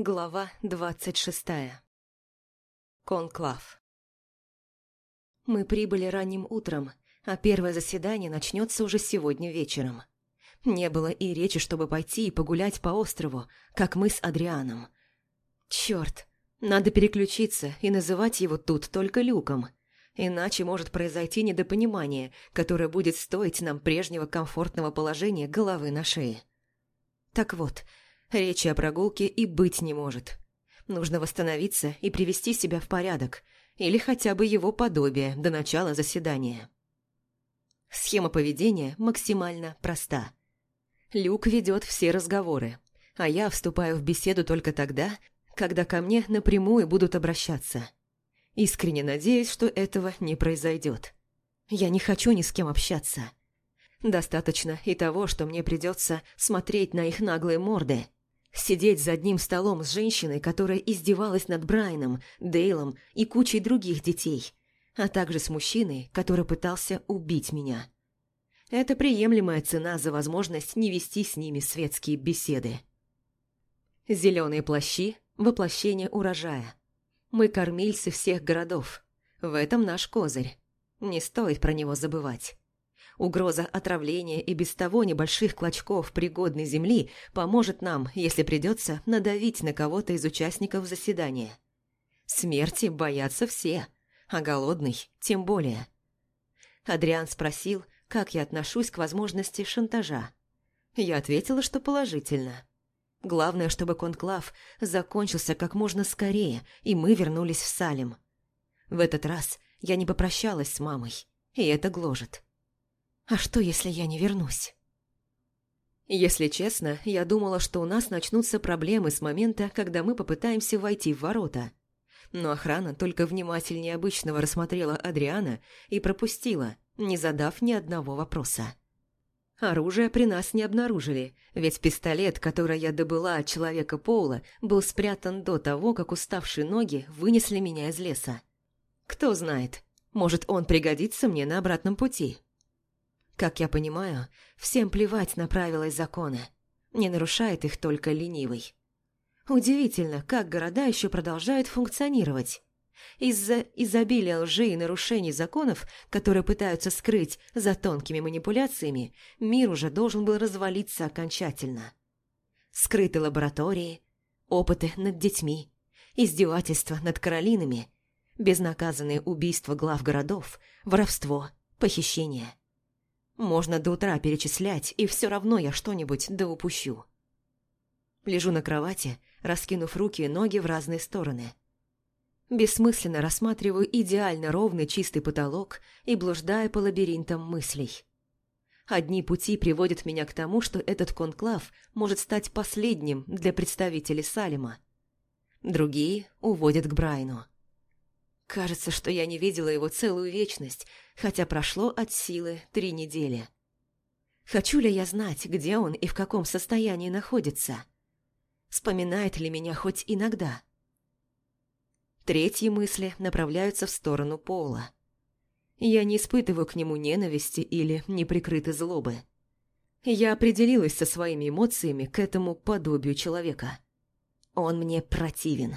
Глава двадцать шестая. Конклав. Мы прибыли ранним утром, а первое заседание начнется уже сегодня вечером. Не было и речи, чтобы пойти и погулять по острову, как мы с Адрианом. Черт, надо переключиться и называть его тут только Люком. Иначе может произойти недопонимание, которое будет стоить нам прежнего комфортного положения головы на шее. Так вот, Речи о прогулке и быть не может. Нужно восстановиться и привести себя в порядок, или хотя бы его подобие до начала заседания. Схема поведения максимально проста. Люк ведет все разговоры, а я вступаю в беседу только тогда, когда ко мне напрямую будут обращаться. Искренне надеюсь, что этого не произойдет. Я не хочу ни с кем общаться. Достаточно и того, что мне придется смотреть на их наглые морды – Сидеть за одним столом с женщиной, которая издевалась над Брайаном, Дейлом и кучей других детей, а также с мужчиной, который пытался убить меня. Это приемлемая цена за возможность не вести с ними светские беседы. Зеленые плащи – воплощение урожая. Мы кормильцы всех городов. В этом наш козырь. Не стоит про него забывать. Угроза отравления и без того небольших клочков пригодной земли поможет нам, если придется надавить на кого-то из участников заседания. Смерти боятся все, а голодный тем более. Адриан спросил, как я отношусь к возможности шантажа. Я ответила, что положительно. Главное, чтобы конклав закончился как можно скорее, и мы вернулись в Салим. В этот раз я не попрощалась с мамой, и это гложет. А что, если я не вернусь? Если честно, я думала, что у нас начнутся проблемы с момента, когда мы попытаемся войти в ворота. Но охрана только внимательнее обычного рассмотрела Адриана и пропустила, не задав ни одного вопроса. Оружие при нас не обнаружили, ведь пистолет, который я добыла от человека Поула, был спрятан до того, как уставшие ноги вынесли меня из леса. Кто знает, может, он пригодится мне на обратном пути. Как я понимаю, всем плевать на правила и законы. Не нарушает их только ленивый. Удивительно, как города еще продолжают функционировать. Из-за изобилия лжи и нарушений законов, которые пытаются скрыть за тонкими манипуляциями, мир уже должен был развалиться окончательно. Скрытые лаборатории, опыты над детьми, издевательства над Каролинами, безнаказанные убийства глав городов, воровство, похищение. Можно до утра перечислять, и все равно я что-нибудь да упущу. Лежу на кровати, раскинув руки и ноги в разные стороны. Бессмысленно рассматриваю идеально ровный чистый потолок и блуждаю по лабиринтам мыслей. Одни пути приводят меня к тому, что этот конклав может стать последним для представителей Салима. Другие уводят к Брайну. Кажется, что я не видела его целую вечность, хотя прошло от силы три недели. Хочу ли я знать, где он и в каком состоянии находится? Вспоминает ли меня хоть иногда? Третьи мысли направляются в сторону Пола. Я не испытываю к нему ненависти или неприкрытой злобы. Я определилась со своими эмоциями к этому подобию человека. Он мне противен.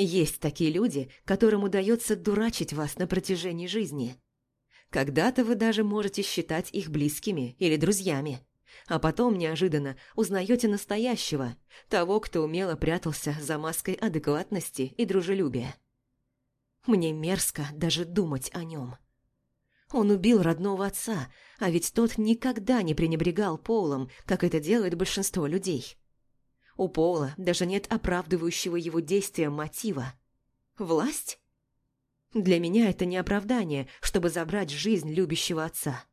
Есть такие люди, которым удается дурачить вас на протяжении жизни. Когда-то вы даже можете считать их близкими или друзьями, а потом неожиданно узнаете настоящего, того, кто умело прятался за маской адекватности и дружелюбия. Мне мерзко даже думать о нем. Он убил родного отца, а ведь тот никогда не пренебрегал Полом, как это делает большинство людей. У Пола даже нет оправдывающего его действия мотива. Власть? Для меня это не оправдание, чтобы забрать жизнь любящего отца.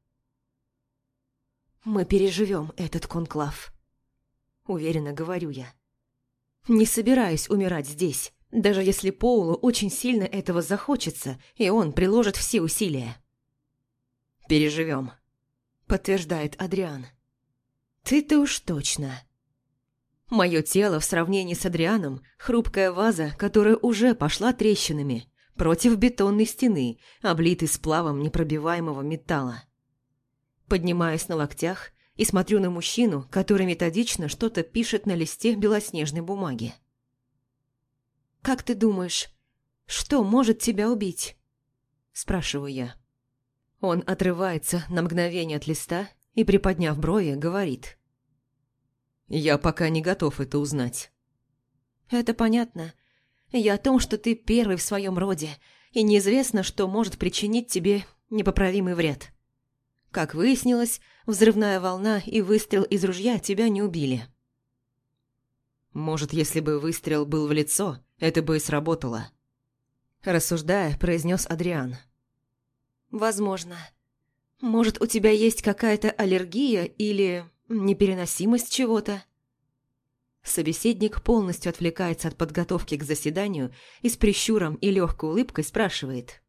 «Мы переживем этот конклав», — уверенно говорю я. «Не собираюсь умирать здесь, даже если Поулу очень сильно этого захочется, и он приложит все усилия». «Переживем», — подтверждает Адриан. «Ты-то уж точно». Мое тело в сравнении с Адрианом – хрупкая ваза, которая уже пошла трещинами, против бетонной стены, облитой сплавом непробиваемого металла. Поднимаюсь на локтях и смотрю на мужчину, который методично что-то пишет на листе белоснежной бумаги. как ты думаешь, что может тебя убить?» Спрашиваю я. Он отрывается на мгновение от листа и, приподняв брови, говорит. «Я пока не готов это узнать». «Это понятно. Я о том, что ты первый в своем роде, и неизвестно, что может причинить тебе непоправимый вред. Как выяснилось, взрывная волна и выстрел из ружья тебя не убили». «Может, если бы выстрел был в лицо, это бы и сработало», рассуждая, произнес Адриан. «Возможно. Может, у тебя есть какая-то аллергия или непереносимость чего-то?» Собеседник полностью отвлекается от подготовки к заседанию и с прищуром и легкой улыбкой спрашивает.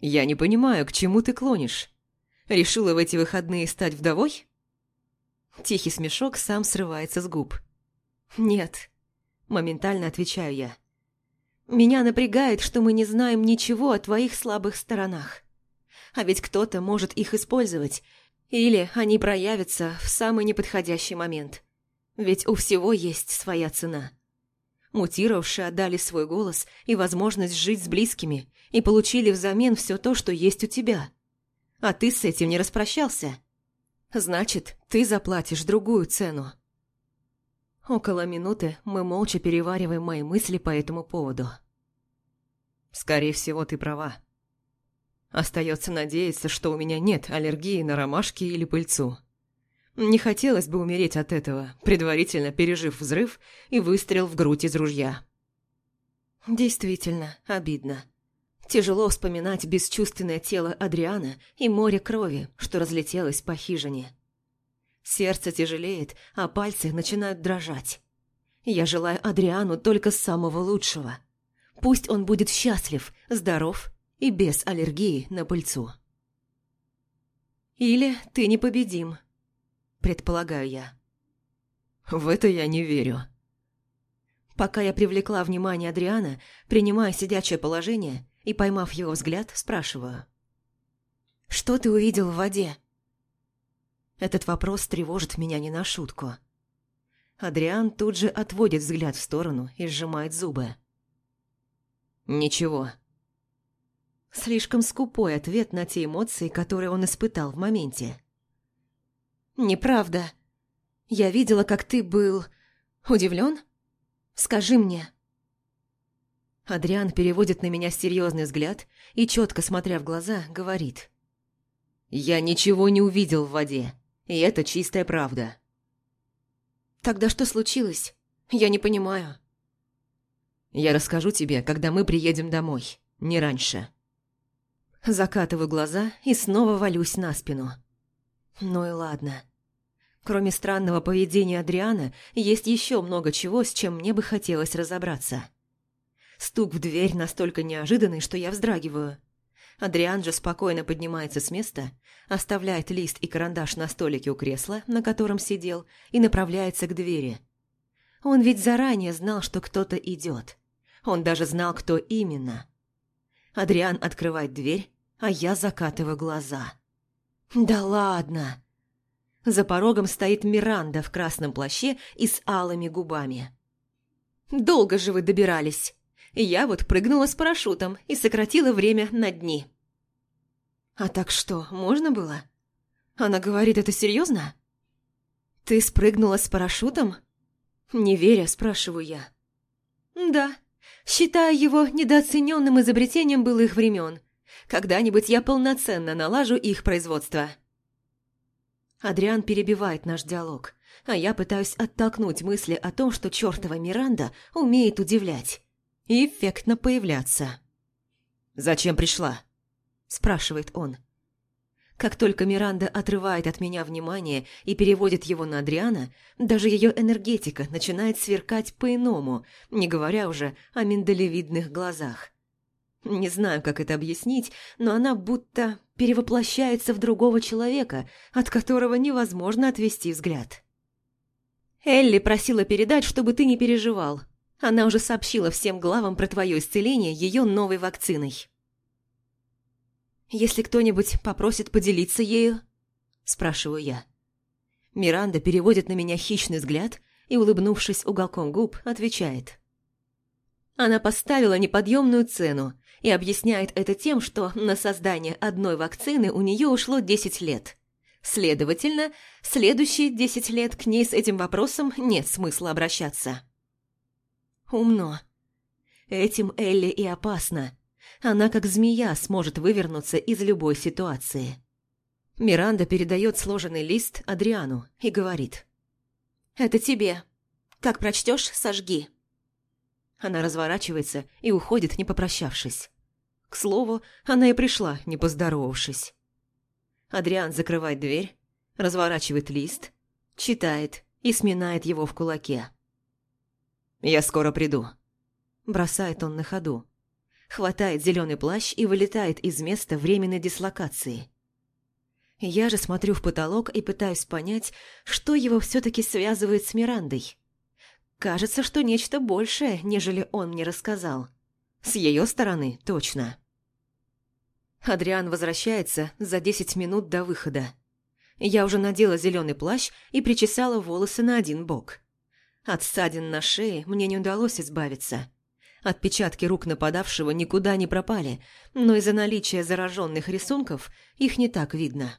«Я не понимаю, к чему ты клонишь? Решила в эти выходные стать вдовой?» Тихий смешок сам срывается с губ. «Нет», – моментально отвечаю я. Меня напрягает, что мы не знаем ничего о твоих слабых сторонах. А ведь кто-то может их использовать, или они проявятся в самый неподходящий момент. Ведь у всего есть своя цена. Мутировавшие отдали свой голос и возможность жить с близкими и получили взамен все то, что есть у тебя. А ты с этим не распрощался. Значит, ты заплатишь другую цену. Около минуты мы молча перевариваем мои мысли по этому поводу. Скорее всего, ты права. Остается надеяться, что у меня нет аллергии на ромашки или пыльцу. Не хотелось бы умереть от этого, предварительно пережив взрыв и выстрел в грудь из ружья. Действительно, обидно. Тяжело вспоминать бесчувственное тело Адриана и море крови, что разлетелось по хижине. Сердце тяжелеет, а пальцы начинают дрожать. Я желаю Адриану только самого лучшего. Пусть он будет счастлив, здоров и без аллергии на пыльцу. Или ты непобедим, предполагаю я. В это я не верю. Пока я привлекла внимание Адриана, принимая сидячее положение и, поймав его взгляд, спрашиваю. «Что ты увидел в воде?» Этот вопрос тревожит меня не на шутку. Адриан тут же отводит взгляд в сторону и сжимает зубы. «Ничего». Слишком скупой ответ на те эмоции, которые он испытал в моменте. «Неправда. Я видела, как ты был... удивлен? Скажи мне». Адриан переводит на меня серьезный взгляд и, четко смотря в глаза, говорит. «Я ничего не увидел в воде. И это чистая правда. Тогда что случилось? Я не понимаю. Я расскажу тебе, когда мы приедем домой, не раньше. Закатываю глаза и снова валюсь на спину. Ну и ладно. Кроме странного поведения Адриана, есть еще много чего, с чем мне бы хотелось разобраться. Стук в дверь настолько неожиданный, что я вздрагиваю. Адриан же спокойно поднимается с места, оставляет лист и карандаш на столике у кресла, на котором сидел, и направляется к двери. Он ведь заранее знал, что кто-то идет. Он даже знал, кто именно. Адриан открывает дверь, а я закатываю глаза. «Да ладно!» За порогом стоит Миранда в красном плаще и с алыми губами. «Долго же вы добирались!» Я вот прыгнула с парашютом и сократила время на дни. А так что, можно было? Она говорит, это серьезно? Ты спрыгнула с парашютом? Не веря, спрашиваю я. Да, считаю его недооцененным изобретением былых времен. Когда-нибудь я полноценно налажу их производство. Адриан перебивает наш диалог, а я пытаюсь оттолкнуть мысли о том, что чертова Миранда умеет удивлять и эффектно появляться. «Зачем пришла?» – спрашивает он. Как только Миранда отрывает от меня внимание и переводит его на Адриана, даже ее энергетика начинает сверкать по-иному, не говоря уже о миндалевидных глазах. Не знаю, как это объяснить, но она будто перевоплощается в другого человека, от которого невозможно отвести взгляд. Элли просила передать, чтобы ты не переживал. Она уже сообщила всем главам про твое исцеление ее новой вакциной. «Если кто-нибудь попросит поделиться ею?» – спрашиваю я. Миранда переводит на меня хищный взгляд и, улыбнувшись уголком губ, отвечает. Она поставила неподъемную цену и объясняет это тем, что на создание одной вакцины у нее ушло 10 лет. Следовательно, следующие 10 лет к ней с этим вопросом нет смысла обращаться. Умно. Этим Элли и опасна. Она, как змея, сможет вывернуться из любой ситуации. Миранда передает сложенный лист Адриану и говорит. «Это тебе. Как прочтешь, сожги». Она разворачивается и уходит, не попрощавшись. К слову, она и пришла, не поздоровавшись. Адриан закрывает дверь, разворачивает лист, читает и сминает его в кулаке. «Я скоро приду», – бросает он на ходу. Хватает зеленый плащ и вылетает из места временной дислокации. Я же смотрю в потолок и пытаюсь понять, что его все-таки связывает с Мирандой. Кажется, что нечто большее, нежели он мне рассказал. С ее стороны точно. Адриан возвращается за 10 минут до выхода. Я уже надела зеленый плащ и причесала волосы на один бок. От ссадин на шее мне не удалось избавиться. Отпечатки рук нападавшего никуда не пропали, но из-за наличия зараженных рисунков их не так видно.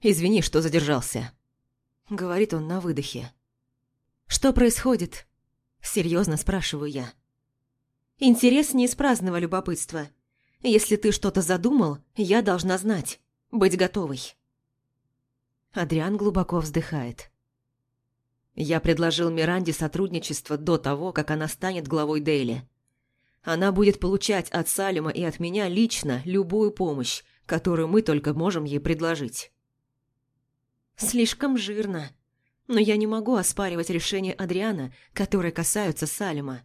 «Извини, что задержался», — говорит он на выдохе. «Что происходит?» – серьезно спрашиваю я. «Интерес не из праздного любопытства. Если ты что-то задумал, я должна знать, быть готовой». Адриан глубоко вздыхает. Я предложил Миранде сотрудничество до того, как она станет главой Дейли. Она будет получать от Салима и от меня лично любую помощь, которую мы только можем ей предложить. Слишком жирно но я не могу оспаривать решения Адриана, которые касаются Салима.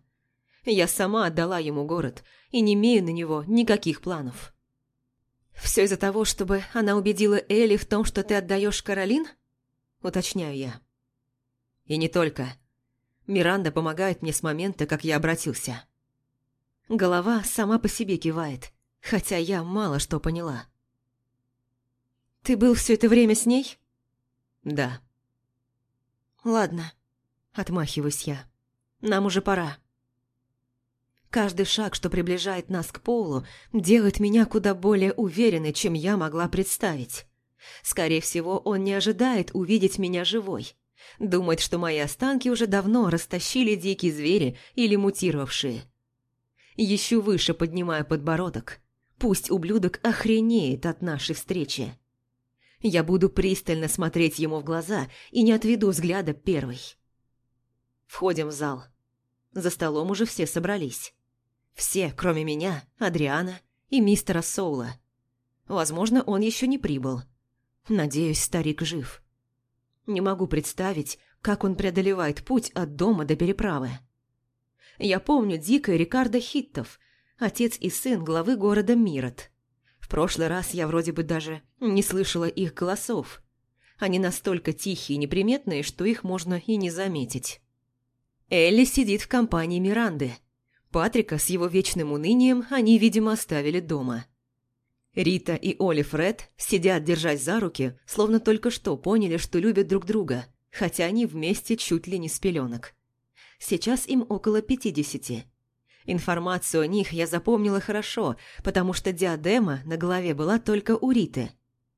Я сама отдала ему город и не имею на него никаких планов. Все из-за того, чтобы она убедила Элли в том, что ты отдаешь Каролин? Уточняю я. И не только. Миранда помогает мне с момента, как я обратился. Голова сама по себе кивает, хотя я мало что поняла. «Ты был все это время с ней?» «Да». «Ладно», – отмахиваюсь я. «Нам уже пора». Каждый шаг, что приближает нас к Полу, делает меня куда более уверенной, чем я могла представить. Скорее всего, он не ожидает увидеть меня живой. Думает, что мои останки уже давно растащили дикие звери или мутировавшие. Еще выше поднимаю подбородок. Пусть ублюдок охренеет от нашей встречи. Я буду пристально смотреть ему в глаза и не отведу взгляда первой. Входим в зал. За столом уже все собрались. Все, кроме меня, Адриана и мистера Соула. Возможно, он еще не прибыл. Надеюсь, старик жив. Не могу представить, как он преодолевает путь от дома до переправы. Я помню Дика Рикардо Хиттов, отец и сын главы города Мирот. В прошлый раз я вроде бы даже не слышала их голосов. Они настолько тихие и неприметные, что их можно и не заметить. Элли сидит в компании Миранды. Патрика с его вечным унынием они, видимо, оставили дома. Рита и Оли Фред сидят, держась за руки, словно только что поняли, что любят друг друга, хотя они вместе чуть ли не с пеленок. Сейчас им около пятидесяти. Информацию о них я запомнила хорошо, потому что диадема на голове была только у Риты.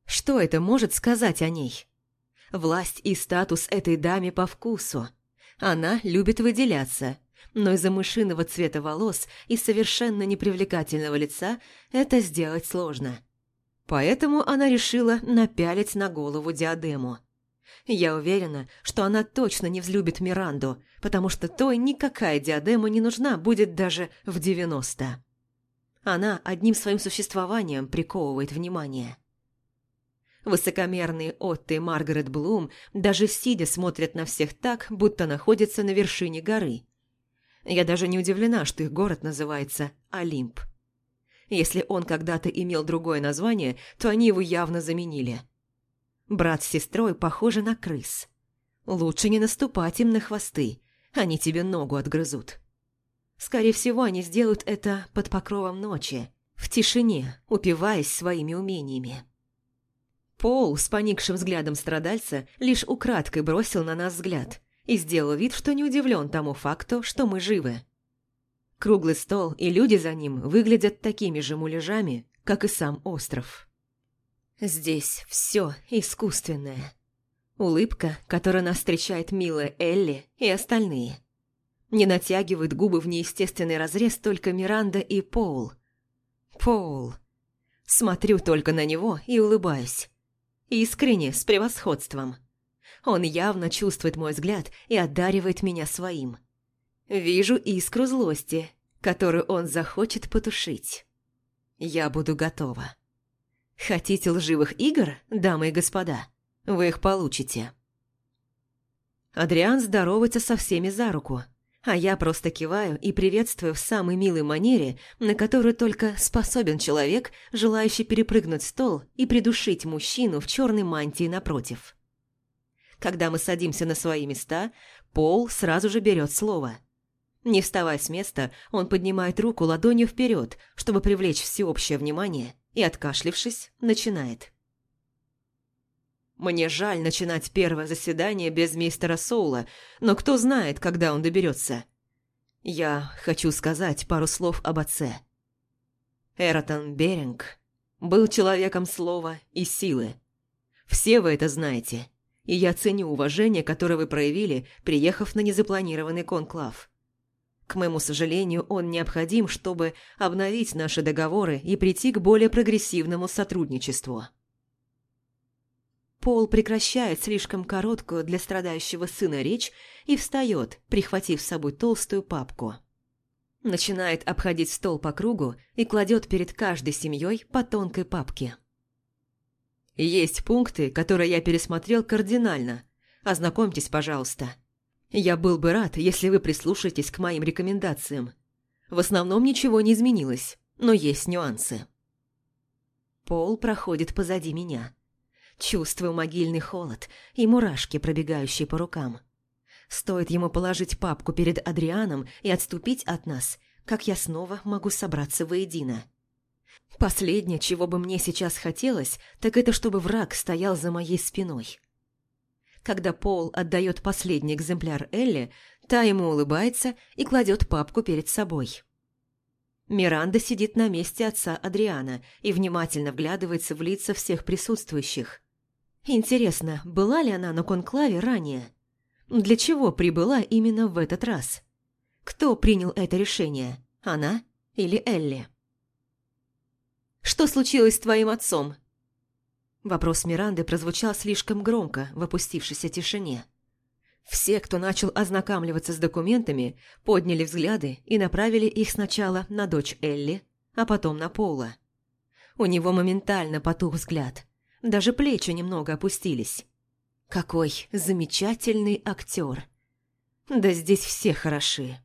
Что это может сказать о ней? Власть и статус этой даме по вкусу. Она любит выделяться, но из-за мышиного цвета волос и совершенно непривлекательного лица это сделать сложно. Поэтому она решила напялить на голову диадему – я уверена, что она точно не взлюбит Миранду, потому что той никакая диадема не нужна будет даже в девяносто. Она одним своим существованием приковывает внимание. Высокомерные Отто и Маргарет Блум даже сидя смотрят на всех так, будто находятся на вершине горы. Я даже не удивлена, что их город называется Олимп. Если он когда-то имел другое название, то они его явно заменили – Брат с сестрой похожи на крыс. Лучше не наступать им на хвосты, они тебе ногу отгрызут. Скорее всего, они сделают это под покровом ночи, в тишине, упиваясь своими умениями. Пол с поникшим взглядом страдальца лишь украдкой бросил на нас взгляд и сделал вид, что не удивлен тому факту, что мы живы. Круглый стол и люди за ним выглядят такими же муляжами, как и сам остров. Здесь все искусственное. Улыбка, которая нас встречает милая Элли и остальные. Не натягивают губы в неестественный разрез только Миранда и Пол. Пол. Смотрю только на него и улыбаюсь. Искренне, с превосходством. Он явно чувствует мой взгляд и одаривает меня своим. Вижу искру злости, которую он захочет потушить. Я буду готова. Хотите лживых игр, дамы и господа? Вы их получите. Адриан здоровается со всеми за руку, а я просто киваю и приветствую в самой милой манере, на которую только способен человек, желающий перепрыгнуть стол и придушить мужчину в черной мантии напротив. Когда мы садимся на свои места, Пол сразу же берет слово. Не вставая с места, он поднимает руку ладонью вперед, чтобы привлечь всеобщее внимание, и, откашлившись, начинает. Мне жаль начинать первое заседание без мистера Соула, но кто знает, когда он доберется. Я хочу сказать пару слов об отце. Эротон Беринг был человеком слова и силы. Все вы это знаете, и я ценю уважение, которое вы проявили, приехав на незапланированный конклав. К моему сожалению, он необходим, чтобы обновить наши договоры и прийти к более прогрессивному сотрудничеству. Пол прекращает слишком короткую для страдающего сына речь и встает, прихватив с собой толстую папку. Начинает обходить стол по кругу и кладет перед каждой семьей по тонкой папке. Есть пункты, которые я пересмотрел кардинально. Ознакомьтесь, пожалуйста. Я был бы рад, если вы прислушаетесь к моим рекомендациям. В основном ничего не изменилось, но есть нюансы. Пол проходит позади меня. Чувствую могильный холод и мурашки, пробегающие по рукам. Стоит ему положить папку перед Адрианом и отступить от нас, как я снова могу собраться воедино. Последнее, чего бы мне сейчас хотелось, так это чтобы враг стоял за моей спиной. Когда Пол отдает последний экземпляр Элли, та ему улыбается и кладет папку перед собой. Миранда сидит на месте отца Адриана и внимательно вглядывается в лица всех присутствующих. Интересно, была ли она на конклаве ранее? Для чего прибыла именно в этот раз? Кто принял это решение? Она или Элли? «Что случилось с твоим отцом?» Вопрос Миранды прозвучал слишком громко в опустившейся тишине. Все, кто начал ознакомливаться с документами, подняли взгляды и направили их сначала на дочь Элли, а потом на Пола. У него моментально потух взгляд – даже плечи немного опустились. Какой замечательный актер. Да здесь все хороши.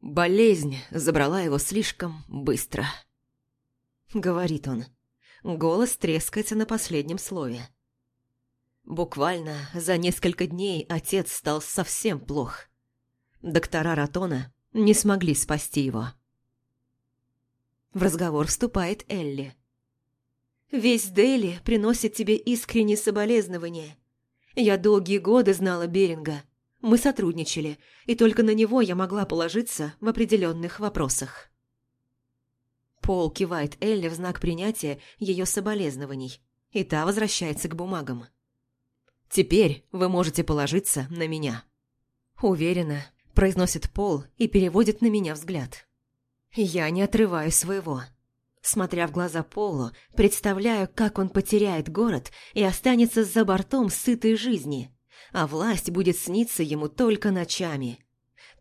Болезнь забрала его слишком быстро. Говорит он. Голос трескается на последнем слове. Буквально за несколько дней отец стал совсем плох. Доктора Ратона не смогли спасти его. В разговор вступает Элли. Весь Дели приносит тебе искренние соболезнования. Я долгие годы знала Беринга. Мы сотрудничали, и только на него я могла положиться в определенных вопросах. Пол кивает Элли в знак принятия ее соболезнований, и та возвращается к бумагам. «Теперь вы можете положиться на меня». Уверенно произносит Пол и переводит на меня взгляд. Я не отрываю своего. Смотря в глаза Полу, представляю, как он потеряет город и останется за бортом сытой жизни, а власть будет сниться ему только ночами.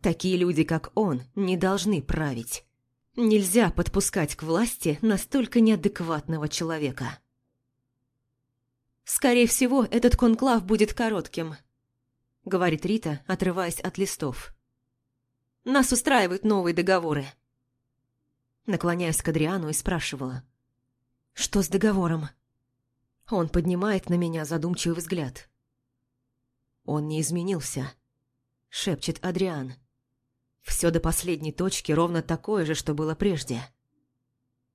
Такие люди, как он, не должны править. Нельзя подпускать к власти настолько неадекватного человека. «Скорее всего, этот конклав будет коротким», — говорит Рита, отрываясь от листов. «Нас устраивают новые договоры». Наклоняясь к Адриану и спрашивала. «Что с договором?» Он поднимает на меня задумчивый взгляд. «Он не изменился», — шепчет Адриан. «Все до последней точки ровно такое же, что было прежде».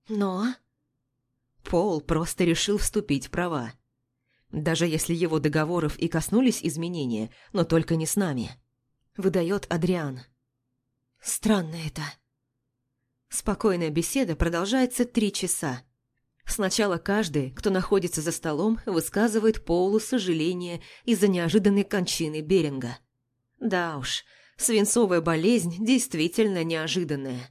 «Но...» Пол просто решил вступить в права. Даже если его договоров и коснулись изменения, но только не с нами. Выдает Адриан. Странно это. Спокойная беседа продолжается три часа. Сначала каждый, кто находится за столом, высказывает Поулу сожаление из-за неожиданной кончины Беринга. Да уж, свинцовая болезнь действительно неожиданная.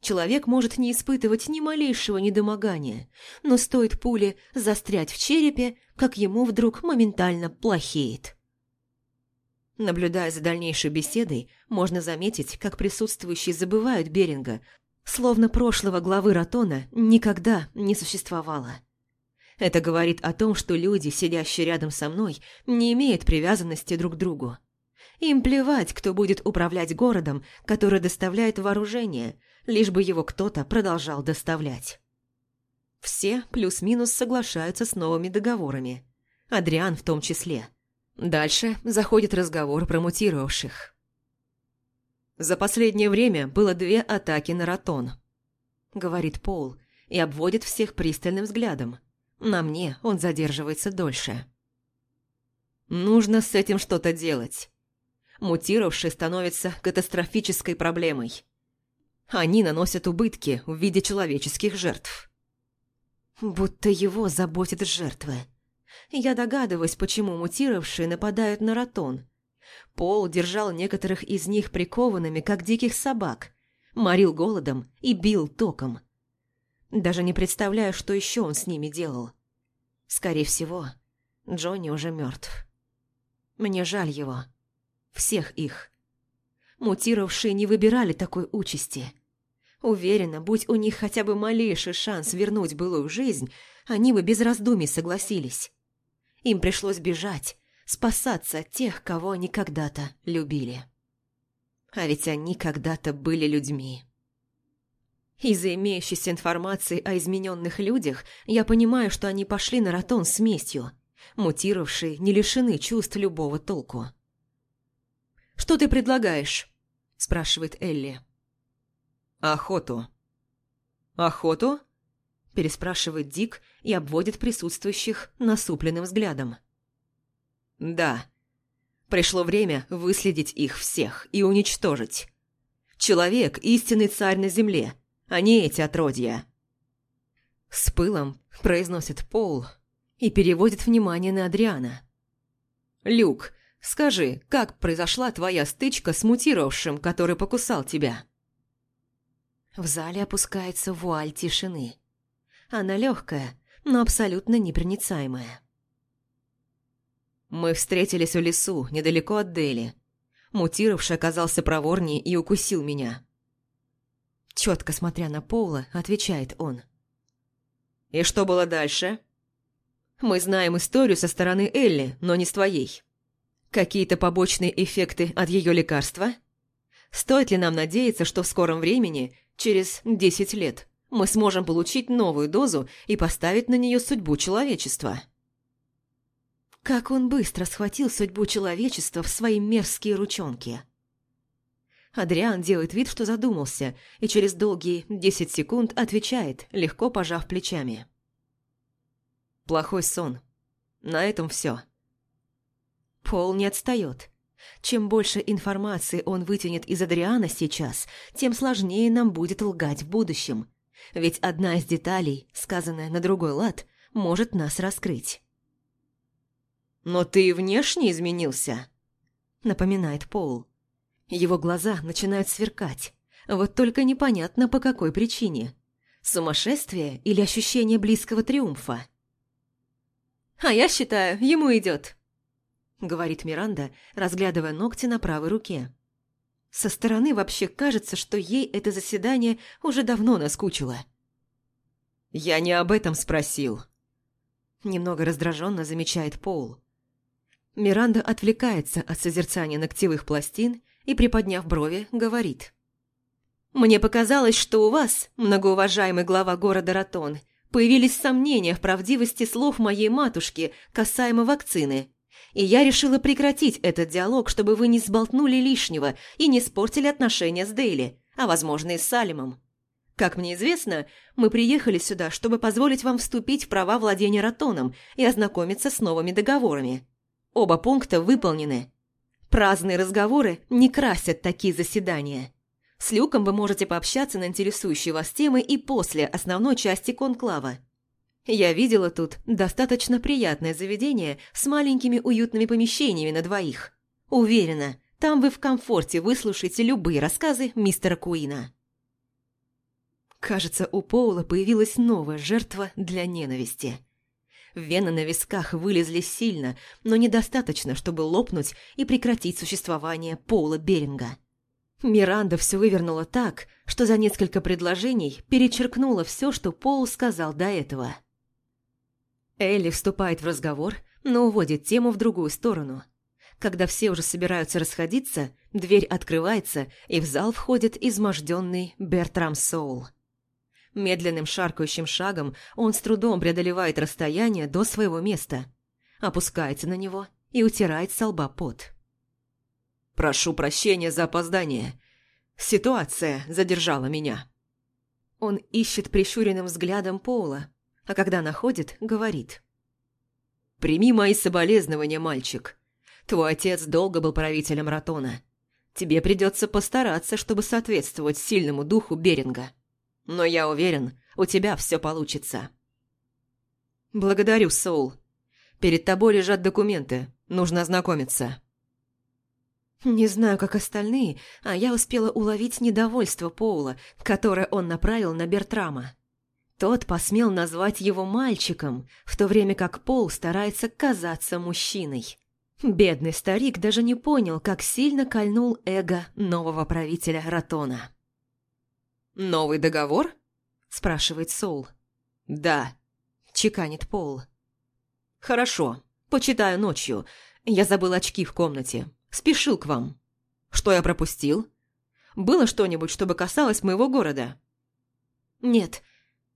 Человек может не испытывать ни малейшего недомогания, но стоит пуле застрять в черепе, как ему вдруг моментально плохеет. Наблюдая за дальнейшей беседой, можно заметить, как присутствующие забывают Беринга, словно прошлого главы Ратона никогда не существовало. Это говорит о том, что люди, сидящие рядом со мной, не имеют привязанности друг к другу. Им плевать, кто будет управлять городом, который доставляет вооружение – лишь бы его кто-то продолжал доставлять. Все плюс-минус соглашаются с новыми договорами. Адриан в том числе. Дальше заходит разговор про мутировавших. «За последнее время было две атаки на Ратон», — говорит Пол и обводит всех пристальным взглядом. На мне он задерживается дольше. «Нужно с этим что-то делать. Мутировавшие становятся катастрофической проблемой. Они наносят убытки в виде человеческих жертв. Будто его заботят жертвы. Я догадываюсь, почему мутировавшие нападают на Ратон. Пол держал некоторых из них прикованными, как диких собак, морил голодом и бил током. Даже не представляю, что еще он с ними делал. Скорее всего, Джонни уже мертв. Мне жаль его. Всех их. Мутировавшие не выбирали такой участи. Уверена, будь у них хотя бы малейший шанс вернуть былую жизнь, они бы без раздумий согласились. Им пришлось бежать, спасаться от тех, кого они когда-то любили. А ведь они когда-то были людьми. Из-за имеющейся информации о измененных людях я понимаю, что они пошли на ратон с местью. Мутировавшие не лишены чувств любого толку. «Что ты предлагаешь?» – спрашивает Элли. «Охоту». «Охоту?» – переспрашивает Дик и обводит присутствующих насупленным взглядом. «Да. Пришло время выследить их всех и уничтожить. Человек – истинный царь на земле, а не эти отродья». С пылом произносит Пол и переводит внимание на Адриана. «Люк, скажи, как произошла твоя стычка с мутировавшим, который покусал тебя?» В зале опускается вуаль тишины. Она легкая, но абсолютно непроницаемая. Мы встретились в лесу, недалеко от Дели. Мутировавший оказался проворнее и укусил меня. Четко смотря на Поула, отвечает он. «И что было дальше?» «Мы знаем историю со стороны Элли, но не с твоей. Какие-то побочные эффекты от ее лекарства?» Стоит ли нам надеяться, что в скором времени Через 10 лет мы сможем получить новую дозу и поставить на нее судьбу человечества. Как он быстро схватил судьбу человечества в свои мерзкие ручонки. Адриан делает вид, что задумался, и через долгие 10 секунд отвечает, легко пожав плечами. Плохой сон. На этом все. Пол не отстает. Чем больше информации он вытянет из Адриана сейчас, тем сложнее нам будет лгать в будущем. Ведь одна из деталей, сказанная на другой лад, может нас раскрыть. «Но ты внешне изменился», — напоминает Пол. Его глаза начинают сверкать. Вот только непонятно, по какой причине. Сумасшествие или ощущение близкого триумфа? «А я считаю, ему идет», говорит Миранда, разглядывая ногти на правой руке. Со стороны вообще кажется, что ей это заседание уже давно наскучило. «Я не об этом спросил», – немного раздраженно замечает Пол. Миранда отвлекается от созерцания ногтевых пластин и, приподняв брови, говорит. «Мне показалось, что у вас, многоуважаемый глава города Ратон, появились сомнения в правдивости слов моей матушки касаемо вакцины и я решила прекратить этот диалог, чтобы вы не сболтнули лишнего и не испортили отношения с Дейли, а, возможно, и с Салимом. Как мне известно, мы приехали сюда, чтобы позволить вам вступить в права владения Ратоном и ознакомиться с новыми договорами. Оба пункта выполнены. Праздные разговоры не красят такие заседания. С Люком вы можете пообщаться на интересующие вас темы и после основной части конклава. Я видела тут достаточно приятное заведение с маленькими уютными помещениями на двоих. Уверена, там вы в комфорте выслушаете любые рассказы мистера Куина. Кажется, у Поула появилась новая жертва для ненависти. Вены на висках вылезли сильно, но недостаточно, чтобы лопнуть и прекратить существование Поула Беринга. Миранда все вывернула так, что за несколько предложений перечеркнула все, что Пол сказал до этого. Элли вступает в разговор, но уводит тему в другую сторону. Когда все уже собираются расходиться, дверь открывается, и в зал входит изможденный Бертрам Соул. Медленным шаркающим шагом он с трудом преодолевает расстояние до своего места, опускается на него и утирает со лба пот. «Прошу прощения за опоздание. Ситуация задержала меня». Он ищет прищуренным взглядом Пола, а когда находит, говорит. «Прими мои соболезнования, мальчик. Твой отец долго был правителем Ратона. Тебе придется постараться, чтобы соответствовать сильному духу Беринга. Но я уверен, у тебя все получится». «Благодарю, Соул. Перед тобой лежат документы. Нужно ознакомиться». Не знаю, как остальные, а я успела уловить недовольство Поула, которое он направил на Бертрама. Тот посмел назвать его мальчиком, в то время как Пол старается казаться мужчиной. Бедный старик даже не понял, как сильно кольнул эго нового правителя Ратона. «Новый договор?» – спрашивает Соул. «Да», – чеканит Пол. «Хорошо, почитаю ночью. Я забыл очки в комнате. Спешил к вам. Что я пропустил? Было что-нибудь, чтобы касалось моего города? Нет.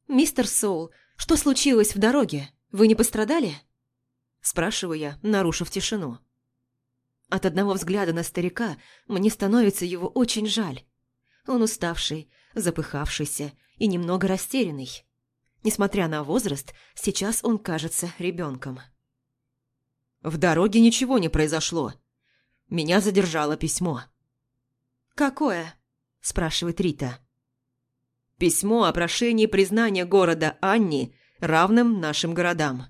Мистер Соул, что случилось в дороге? Вы не пострадали? Спрашиваю я, нарушив тишину. От одного взгляда на старика мне становится его очень жаль. Он уставший, запыхавшийся и немного растерянный. Несмотря на возраст, сейчас он кажется ребенком. В дороге ничего не произошло. Меня задержало письмо». «Какое?» – спрашивает Рита. «Письмо о прошении признания города Анни равным нашим городам».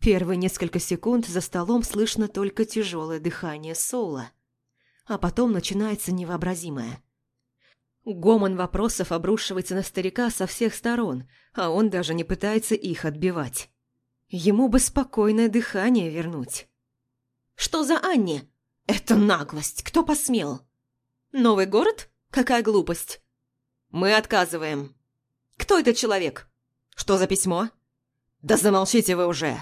Первые несколько секунд за столом слышно только тяжелое дыхание Соула, а потом начинается невообразимое. Гомон вопросов обрушивается на старика со всех сторон, а он даже не пытается их отбивать. Ему бы спокойное дыхание вернуть. Что за Анни? Это наглость, кто посмел? Новый город? Какая глупость. Мы отказываем. Кто этот человек? Что за письмо? Да замолчите вы уже!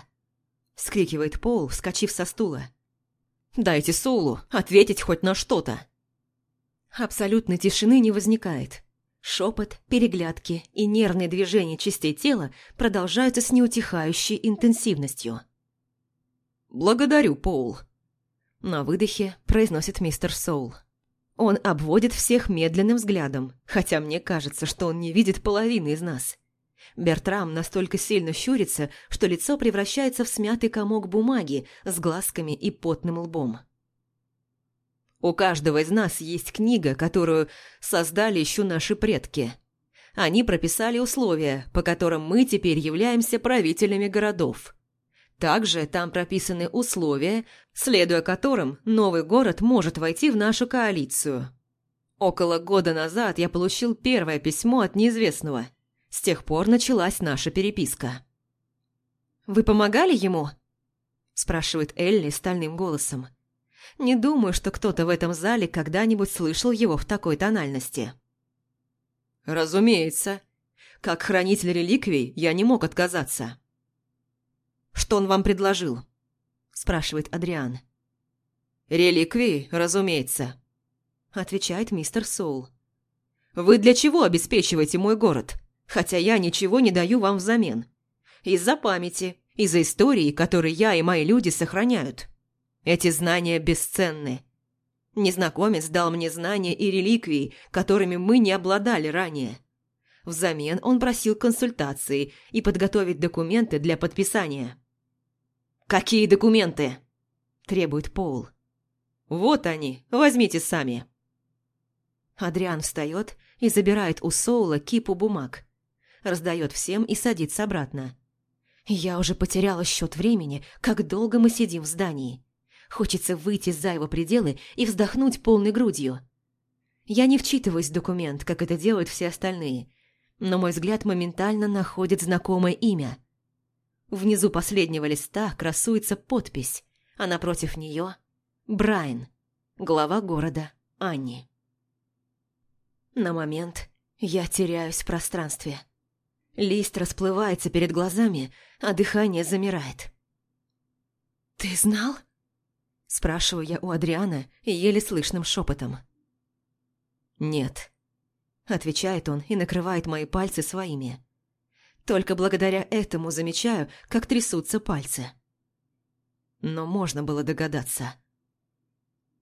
Скрикивает Пол, вскочив со стула. Дайте Соулу ответить хоть на что-то. Абсолютной тишины не возникает. Шепот, переглядки и нервные движения частей тела продолжаются с неутихающей интенсивностью. «Благодарю, Пол». На выдохе произносит мистер Соул. Он обводит всех медленным взглядом, хотя мне кажется, что он не видит половины из нас. Бертрам настолько сильно щурится, что лицо превращается в смятый комок бумаги с глазками и потным лбом. У каждого из нас есть книга, которую создали еще наши предки. Они прописали условия, по которым мы теперь являемся правителями городов. Также там прописаны условия, следуя которым новый город может войти в нашу коалицию. Около года назад я получил первое письмо от неизвестного. С тех пор началась наша переписка. «Вы помогали ему?» – спрашивает Элли стальным голосом. Не думаю, что кто-то в этом зале когда-нибудь слышал его в такой тональности. «Разумеется. Как хранитель реликвий я не мог отказаться». Что он вам предложил?» – спрашивает Адриан. «Реликвии, разумеется», – отвечает мистер Соул. «Вы для чего обеспечиваете мой город, хотя я ничего не даю вам взамен? Из-за памяти, из-за истории, которые я и мои люди сохраняют. Эти знания бесценны. Незнакомец дал мне знания и реликвии, которыми мы не обладали ранее. Взамен он просил консультации и подготовить документы для подписания». «Какие документы?» – требует Пол. «Вот они, возьмите сами». Адриан встает и забирает у Соула кипу бумаг. Раздает всем и садится обратно. Я уже потеряла счет времени, как долго мы сидим в здании. Хочется выйти за его пределы и вздохнуть полной грудью. Я не вчитываюсь в документ, как это делают все остальные, но мой взгляд моментально находит знакомое имя. Внизу последнего листа красуется подпись, а напротив нее – Брайан, глава города Анни. На момент я теряюсь в пространстве. Лист расплывается перед глазами, а дыхание замирает. «Ты знал?» – спрашиваю я у Адриана еле слышным шепотом. «Нет», – отвечает он и накрывает мои пальцы своими. Только благодаря этому замечаю, как трясутся пальцы. Но можно было догадаться –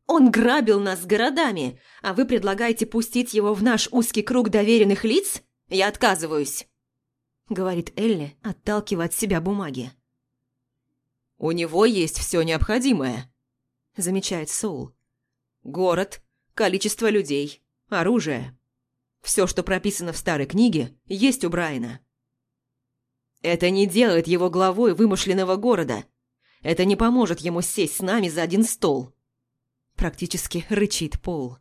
он грабил нас городами, а вы предлагаете пустить его в наш узкий круг доверенных лиц? Я отказываюсь», — говорит Элли, отталкивая от себя бумаги. «У него есть все необходимое», — замечает Соул. «Город, количество людей, оружие. Все, что прописано в старой книге, есть у Брайана». «Это не делает его главой вымышленного города. Это не поможет ему сесть с нами за один стол», Практически рычит Пол.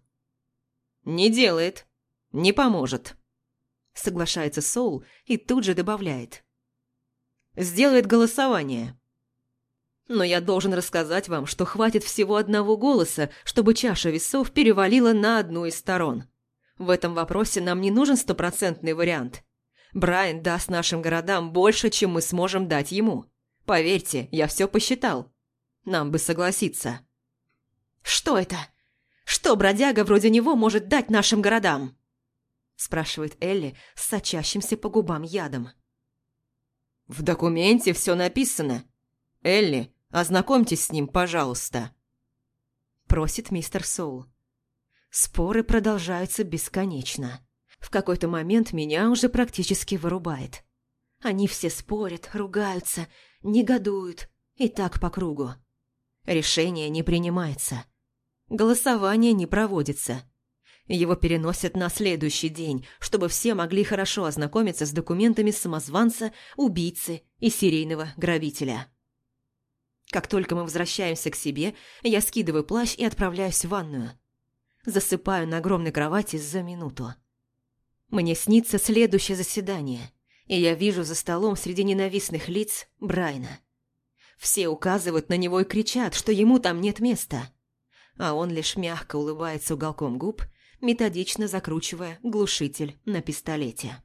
«Не делает. Не поможет», — соглашается Соул и тут же добавляет. «Сделает голосование». Но я должен рассказать вам, что хватит всего одного голоса, чтобы чаша весов перевалила на одну из сторон. В этом вопросе нам не нужен стопроцентный вариант. Брайан даст нашим городам больше, чем мы сможем дать ему. Поверьте, я все посчитал. Нам бы согласиться. «Что это? Что бродяга вроде него может дать нашим городам?» спрашивает Элли с сочащимся по губам ядом. «В документе все написано. Элли, ознакомьтесь с ним, пожалуйста», просит мистер Соул. Споры продолжаются бесконечно. В какой-то момент меня уже практически вырубает. Они все спорят, ругаются, негодуют, и так по кругу. Решение не принимается. Голосование не проводится. Его переносят на следующий день, чтобы все могли хорошо ознакомиться с документами самозванца, убийцы и серийного грабителя. Как только мы возвращаемся к себе, я скидываю плащ и отправляюсь в ванную. Засыпаю на огромной кровати за минуту. Мне снится следующее заседание, и я вижу за столом среди ненавистных лиц Брайна. Все указывают на него и кричат, что ему там нет места а он лишь мягко улыбается уголком губ, методично закручивая глушитель на пистолете.